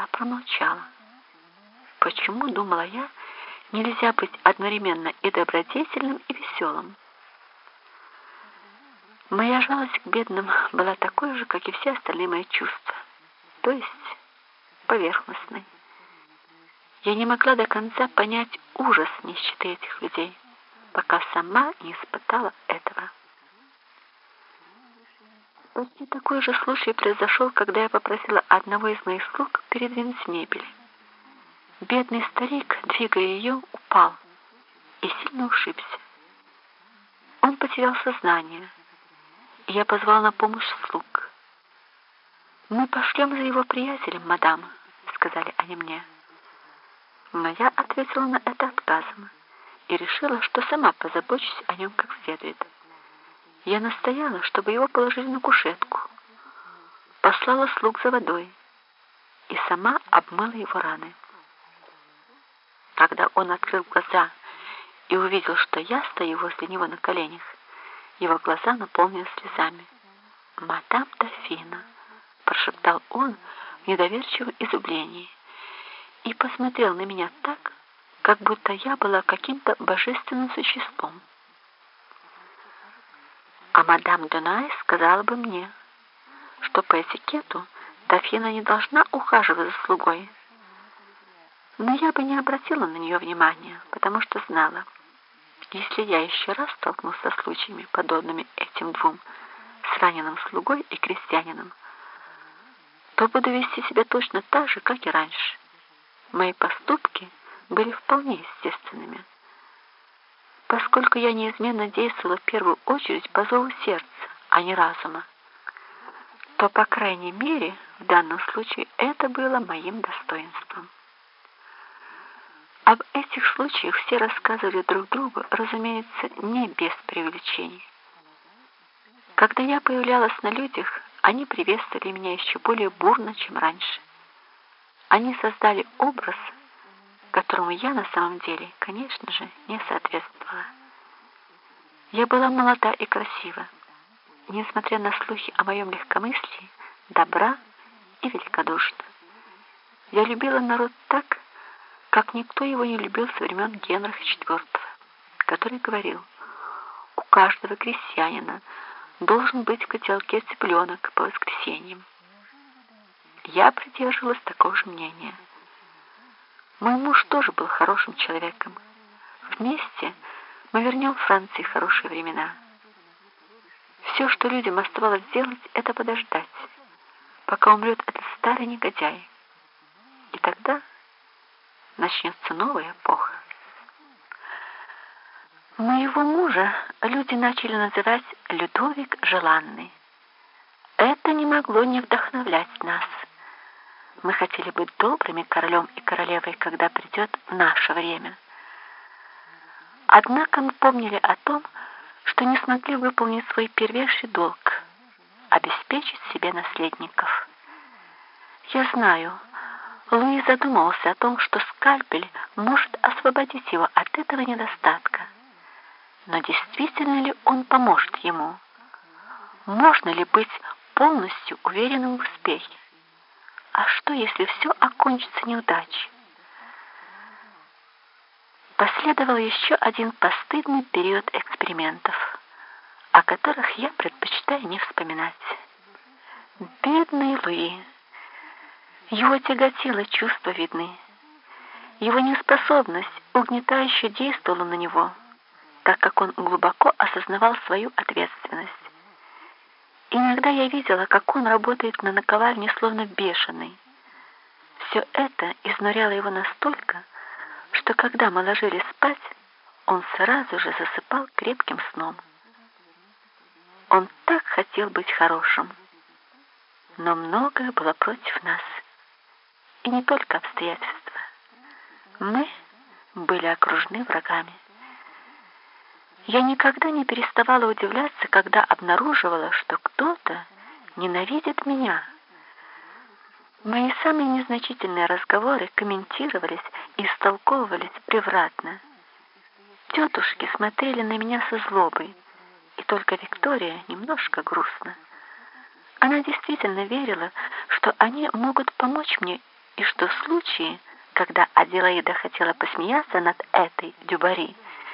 Я промолчала. Почему, думала я, нельзя быть одновременно и добродетельным, и веселым? Моя жалость к бедным была такой же, как и все остальные мои чувства, то есть поверхностной. Я не могла до конца понять ужас нищеты этих людей, пока сама не испытала этого. Почти такой же случай произошел, когда я попросила одного из моих слуг передвинуть мебель. Бедный старик, двигая ее, упал и сильно ушибся. Он потерял сознание, я позвал на помощь слуг. «Мы пошлем за его приятелем, мадам», — сказали они мне. Но я ответила на это отказом и решила, что сама позабочусь о нем как следует. Я настояла, чтобы его положили на кушетку, послала слуг за водой и сама обмыла его раны. Когда он открыл глаза и увидел, что я стою возле него на коленях, его глаза наполнились слезами. «Мадам Дофина!» — прошептал он в недоверчивом изумлении и посмотрел на меня так, как будто я была каким-то божественным существом. Мадам Дунай сказала бы мне, что по этикету Дофина не должна ухаживать за слугой. Но я бы не обратила на нее внимания, потому что знала, если я еще раз столкнусь со случаями, подобными этим двум, с раненым слугой и крестьянином, то буду вести себя точно так же, как и раньше. Мои поступки были вполне естественными, поскольку я неизменно действовала в первую очередь по зову сердца, а не разума, то, по крайней мере, в данном случае это было моим достоинством. Об этих случаях все рассказывали друг другу, разумеется, не без преувеличений. Когда я появлялась на людях, они приветствовали меня еще более бурно, чем раньше. Они создали образ, которому я на самом деле, конечно же, не соответствовала. Я была молода и красива, несмотря на слухи о моем легкомыслии, добра и великодушна. Я любила народ так, как никто его не любил со времен Генриха IV, который говорил, у каждого крестьянина должен быть в котелке цыпленок по воскресеньям. Я придерживалась такого же мнения. Мой муж тоже был хорошим человеком. Вместе мы вернем Франции хорошие времена. Все, что людям оставалось сделать, это подождать, пока умрет этот старый негодяй. И тогда начнется новая эпоха. Моего мужа люди начали называть Людовик Желанный. Это не могло не вдохновлять нас. Мы хотели быть добрыми королем и королевой, когда придет наше время. Однако мы помнили о том, что не смогли выполнить свой первейший долг — обеспечить себе наследников. Я знаю, Луи задумался о том, что скальпель может освободить его от этого недостатка. Но действительно ли он поможет ему? Можно ли быть полностью уверенным в успехе? А что, если все окончится неудачей? Последовал еще один постыдный период экспериментов, о которых я предпочитаю не вспоминать. Бедный Луи. Его тяготило чувство видны. Его неспособность угнетающе действовала на него, так как он глубоко осознавал свою ответственность. Иногда я видела, как он работает на наковальне словно бешеный. Все это изнуряло его настолько, что когда мы ложились спать, он сразу же засыпал крепким сном. Он так хотел быть хорошим, но многое было против нас, и не только обстоятельства. Мы были окружены врагами. Я никогда не переставала удивляться, когда обнаруживала, что кто-то ненавидит меня. Мои самые незначительные разговоры комментировались и истолковывались превратно. Тетушки смотрели на меня со злобой, и только Виктория немножко грустно. Она действительно верила, что они могут помочь мне и что в случае, когда Аделаида хотела посмеяться над этой Дюбари,